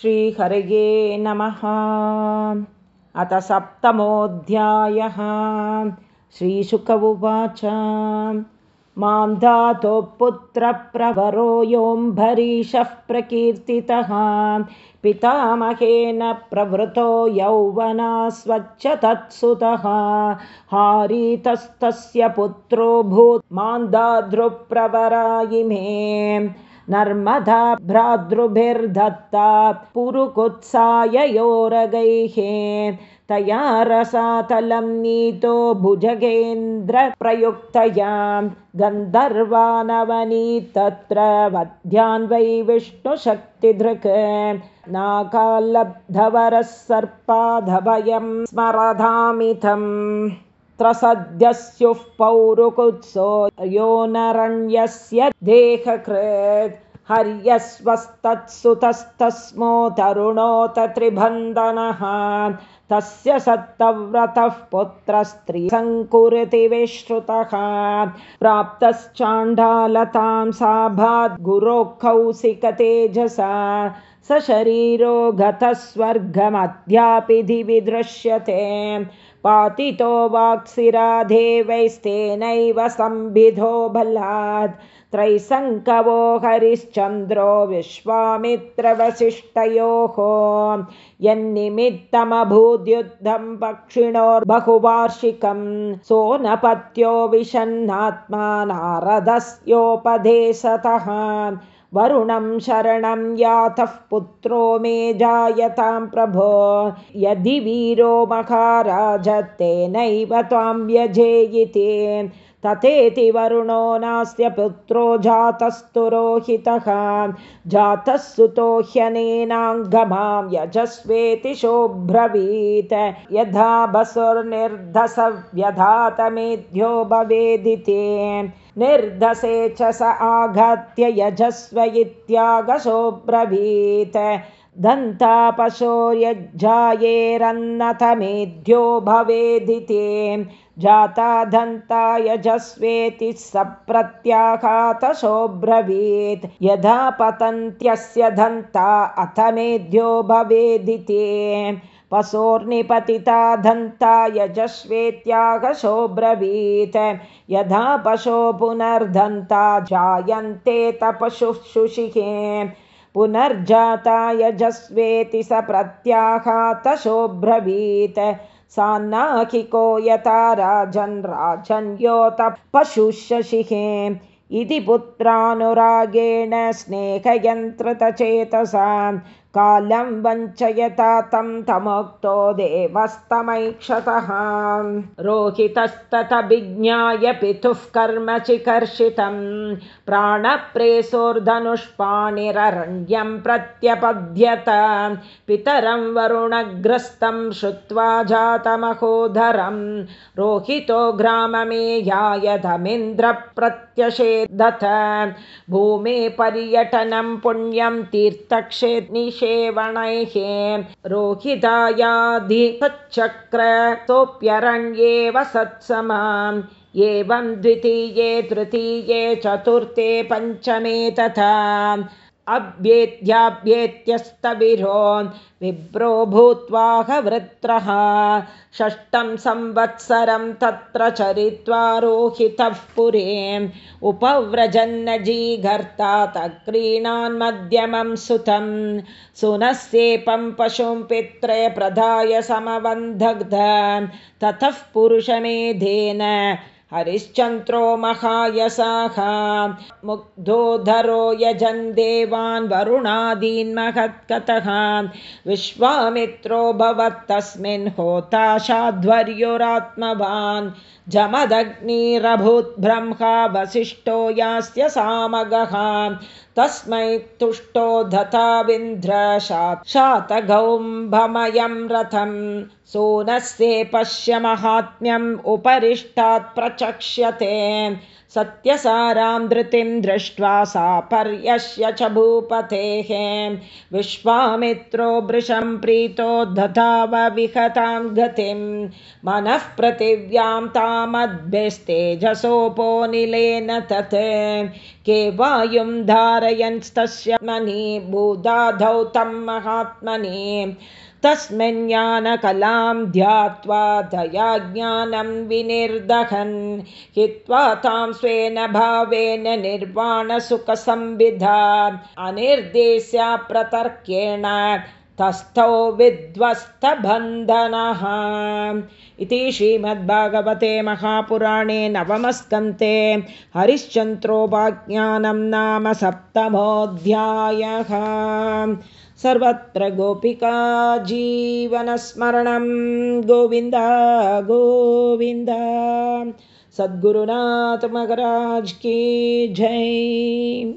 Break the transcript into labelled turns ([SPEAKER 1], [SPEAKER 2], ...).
[SPEAKER 1] श्रीहरये नमः। अथ सप्तमोऽध्यायः। श्रीशुक उवाच। मां धातो पुत्रप्रवरोऽयोऽम्भरीशः प्रकीर्तितः। पितामहेन प्रवृतो यौवना स्वच्छ तत्सुतः हारीतस्तस्य पुत्रो भूत् मान्दादृप्रवरायिमे नर्मदा भ्रातृभिर्दत्ता पुरुकुत्साययोरगैः तया रसातलं नीतो भुजगेन्द्रप्रयुक्तया गन्धर्वानवनी तत्र वध्यान् वै विष्णुशक्तिधृक् नाकालब्धवरः सर्पाधभयं स्मरधामिथम् त्रसद्यः स्युः पौरुकुत्सो यो नरण्यस्य देहकृत् हर्यस्वस्तत्सुतस्तस्मो तरुणोत त्रिबन्धनः। तस्य सत्तव्रतः पुत्रस्त्रीसङ्कुरति विश्रुतः। प्राप्तश्चाण्डालतां साभाद् गुरोक्खौसिकतेजसा स शरीरो गतः स्वर्गमद्यापि दिवि दृश्यते पातितो वाक्सिराधेवैस्तेनैव संविधो बलात् त्रैसङ्कवो हरिश्चन्द्रो विश्वामित्रवसिष्ठयोः। यन्निमित्तमभूद्युद्धं पक्षिणोर्बहुवार्षिकं सोनपत्यो विशन्नात्मा नारदस्योपदेशतः वरुणं शरणं यातः पुत्रो मे जायतां प्रभो। यदि वीरो महाराज तेनैव त्वां व्यजेयिते तथेति वरुणो नास्य पुत्रो जातस्तु रोहितः। जातः सुतो ह्यनेनाङ्गमां यजस्वेति शोभ्रवीत। यथा बसुर्निर्धसव्यधातमेध्यो भवेदिते। निर्धसे च स आघात्य यजस्व इत्यागशोब्रवीत् दन्तापशोर्यज्जायेरन्नथमेध्यो भवेदिते जाता दन्ता यजस्वेति स प्रत्याघातशोब्रवीत् यदा पतन्त्यस्य दन्ता अथ मेध्यो भवेदिते। पशोर्निपतिता दन्ता यजस्वेत्यागशोब्रवीत् यदा पशो पुनर्दन्ता जायन्ते तपशुः शुषिके पुनर्जाता यजस्वेति स प्रत्याघातशोब्रवीत् सान्नाखिको यथा राजन् राजन्योत पशुशशिहे इति पुत्रानुरागेण स्नेहयन्त्रतचेतसा कालं वञ्चयता तं तमुक्तो देवस्तमैक्षतः। रोहितस्ततभिज्ञाय पितुः कर्म चिकर्षितं प्राणप्रेसोर्धनुष्पाणिररण्यं प्रत्यपद्यत। पितरं वरुणग्रस्तं श्रुत्वा जातमहोदरं रोहितो ग्राममेयायधमिन्द्रप्रत्यषेदथ भूमे पर्यटनं पुण्यं तीर्थक्षेनिषे सेवणैः रोहितायाधितच्चक्र सोऽप्यरण्येव सत्समाम् एवं द्वितीये तृतीये चतुर्थे पञ्चमे तथा अभ्येत्याभ्येत्यस्तविरो विभ्रो भूत्वाहवृत्रः षष्ठं संवत्सरं तत्र चरित्वा रोहितः पुरे उपव्रजन्नजीघर्ता तक्रीणान्मध्यमं सुतं सुनस्येपं पशुं पित्रे प्रधाय समवन्दग्ध ततः पुरुषमेधेन हरिश्चन्द्रो महायसाः। मुग्धोधरो यजन् देवान् वरुणादीन् महत्कतः। विश्वामित्रो भवत्तस्मिन् होताशाध्वर्युरात्मवान्। जमदग्निरभूत् ब्रह्मा वसिष्ठो यास्य सामगः तस्मै तुष्टो दताविन्द्रशातगौम्भमयं रथं सोनस्ये पश्य महात्म्यम् उपरिष्टात् प्रचक्ष्यते सत्यसारां धृतिं दृष्ट्वा सा पर्यश्य च भूपतेः। विश्वामित्रो भृशं प्रीतो दधावविहतां गतिं। मनः पृथिव्यां तामद्भिस्तेजसोपोनिलेन तत्। के वायुं धारयन्स्तस्य मनी भूदाधौ तं महात्मनि तस्मिन् ज्ञानकलां ध्यात्वा दया ज्ञानं विनिर्दहन् हित्वा तां स्वेन भावेन निर्वाणसुखसंविधा अनिर्देश्य प्रतर्केण तस्थौ विध्वस्तबन्धनः। इति श्रीमद्भागवते महापुराणे नवमस्कन्ते हरिश्चन्द्रोपाज्ञानं नाम सप्तमोऽध्यायः सर्वत्र गोपिका जीवनस्मरणं। गोविन्द गोविन्द। सद्गुरुनाथमगराज की जय